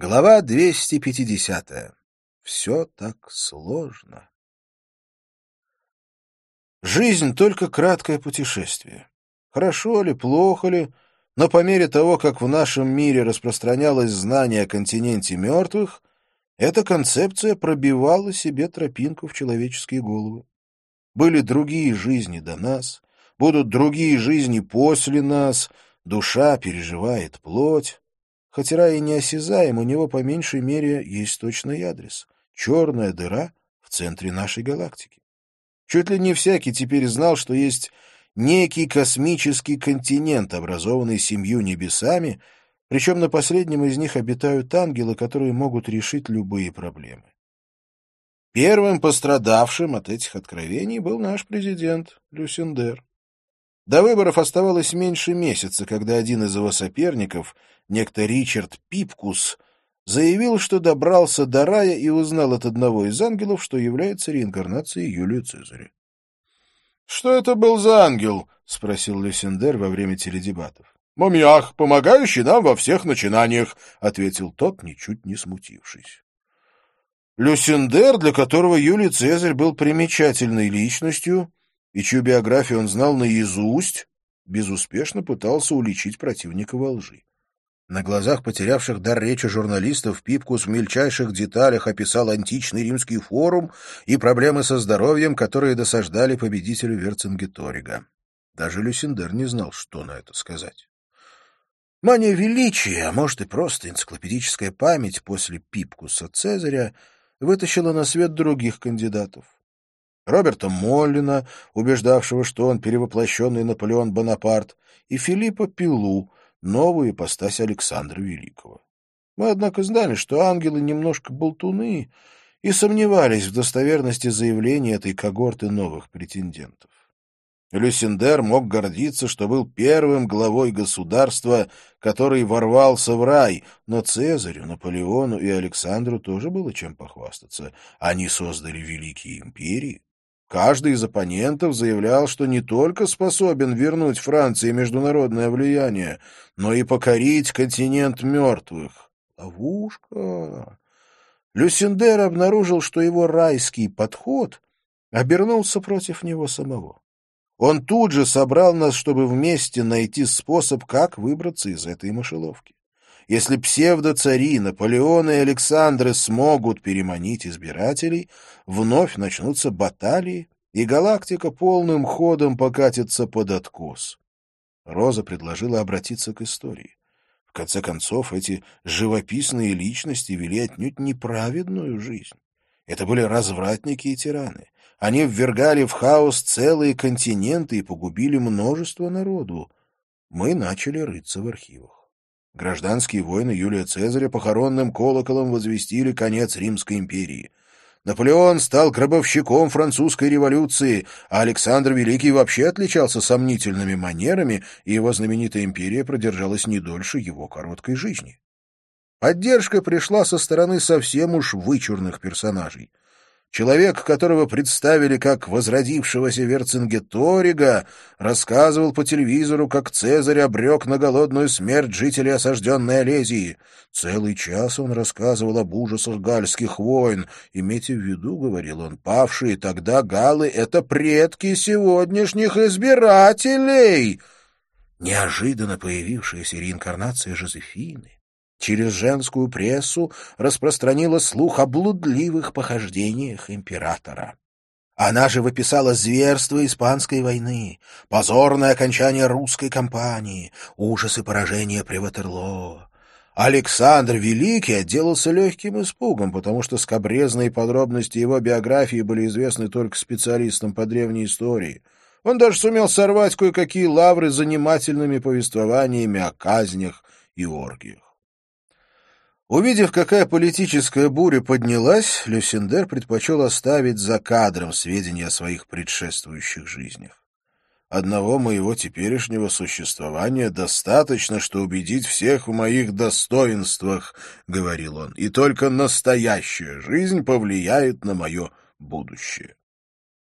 Глава 250. Все так сложно. Жизнь — только краткое путешествие. Хорошо ли, плохо ли, но по мере того, как в нашем мире распространялось знание о континенте мертвых, эта концепция пробивала себе тропинку в человеческие головы. Были другие жизни до нас, будут другие жизни после нас, душа переживает плоть, Рай и неосязаем, у него по меньшей мере есть точный адрес — черная дыра в центре нашей галактики. Чуть ли не всякий теперь знал, что есть некий космический континент, образованный семью небесами, причем на последнем из них обитают ангелы, которые могут решить любые проблемы. Первым пострадавшим от этих откровений был наш президент Люсендер. До выборов оставалось меньше месяца, когда один из его соперников, некто Ричард Пипкус, заявил, что добрался до рая и узнал от одного из ангелов, что является реинкарнацией Юлия Цезаря. — Что это был за ангел? — спросил Люсендер во время теледебатов. — Мумиах, помогающий нам во всех начинаниях, — ответил тот, ничуть не смутившись. Люсендер, для которого Юлий Цезарь был примечательной личностью, и чью биографию он знал наизусть, безуспешно пытался уличить противника во лжи. На глазах потерявших дар речи журналистов Пипкус в мельчайших деталях описал античный римский форум и проблемы со здоровьем, которые досаждали победителю Верцингеторига. Даже Люсиндер не знал, что на это сказать. Мания величия, а может и просто энциклопедическая память после Пипкуса Цезаря, вытащила на свет других кандидатов. Роберта Моллина, убеждавшего, что он перевоплощенный Наполеон Бонапарт, и Филиппа Пилу, новую ипостась Александра Великого. Мы, однако, знали, что ангелы немножко болтуны и сомневались в достоверности заявления этой когорты новых претендентов. Люсендер мог гордиться, что был первым главой государства, который ворвался в рай, но Цезарю, Наполеону и Александру тоже было чем похвастаться. Они создали великие империи, Каждый из оппонентов заявлял, что не только способен вернуть Франции международное влияние, но и покорить континент мертвых. Ловушка! Люсендер обнаружил, что его райский подход обернулся против него самого. Он тут же собрал нас, чтобы вместе найти способ, как выбраться из этой мышеловки. Если псевдо-цари Наполеон и Александры смогут переманить избирателей, вновь начнутся баталии, и галактика полным ходом покатится под откос. Роза предложила обратиться к истории. В конце концов, эти живописные личности вели отнюдь неправедную жизнь. Это были развратники и тираны. Они ввергали в хаос целые континенты и погубили множество народу. Мы начали рыться в архивах. Гражданские войны Юлия Цезаря похоронным колоколом возвестили конец Римской империи. Наполеон стал гробовщиком французской революции, а Александр Великий вообще отличался сомнительными манерами, и его знаменитая империя продержалась не дольше его короткой жизни. Поддержка пришла со стороны совсем уж вычурных персонажей. Человек, которого представили как возродившегося Верцингеторига, рассказывал по телевизору, как Цезарь обрек на голодную смерть жителей осажденной Олезии. Целый час он рассказывал об ужасах гальских войн. Имейте в виду, — говорил он, — павшие тогда галы — это предки сегодняшних избирателей. Неожиданно появившаяся реинкарнация Жозефины через женскую прессу распространила слух о блудливых похождениях императора. Она же выписала зверство Испанской войны, позорное окончание русской кампании, ужасы поражения при Ватерлоо. Александр Великий отделался легким испугом, потому что скобрезные подробности его биографии были известны только специалистам по древней истории. Он даже сумел сорвать кое-какие лавры занимательными повествованиями о казнях и оргиях. Увидев, какая политическая буря поднялась, Люсендер предпочел оставить за кадром сведения о своих предшествующих жизнях. Одного моего теперешнего существования достаточно, что убедить всех в моих достоинствах, — говорил он, — и только настоящая жизнь повлияет на мое будущее.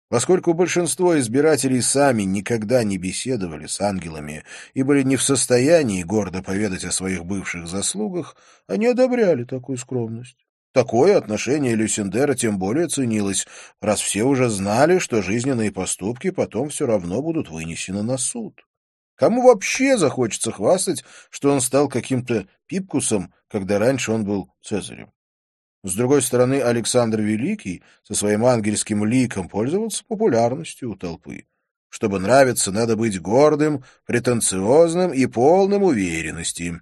Поскольку большинство избирателей сами никогда не беседовали с ангелами и были не в состоянии гордо поведать о своих бывших заслугах, они одобряли такую скромность. Такое отношение Люсендера тем более ценилось, раз все уже знали, что жизненные поступки потом все равно будут вынесены на суд. Кому вообще захочется хвастать, что он стал каким-то пипкусом, когда раньше он был Цезарем? С другой стороны, Александр Великий со своим ангельским ликом пользовался популярностью у толпы. Чтобы нравиться, надо быть гордым, претенциозным и полным уверенности.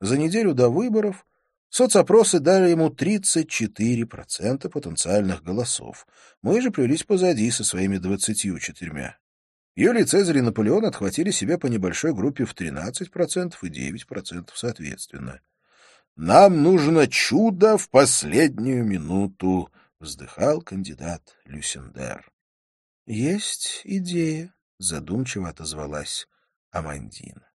За неделю до выборов соцопросы дали ему 34% потенциальных голосов. Мы же плелись позади со своими 24%. Юлий Цезарь и Наполеон отхватили себе по небольшой группе в 13% и 9% соответственно. «Нам нужно чудо в последнюю минуту», — вздыхал кандидат Люсендер. «Есть идея», — задумчиво отозвалась Амандина.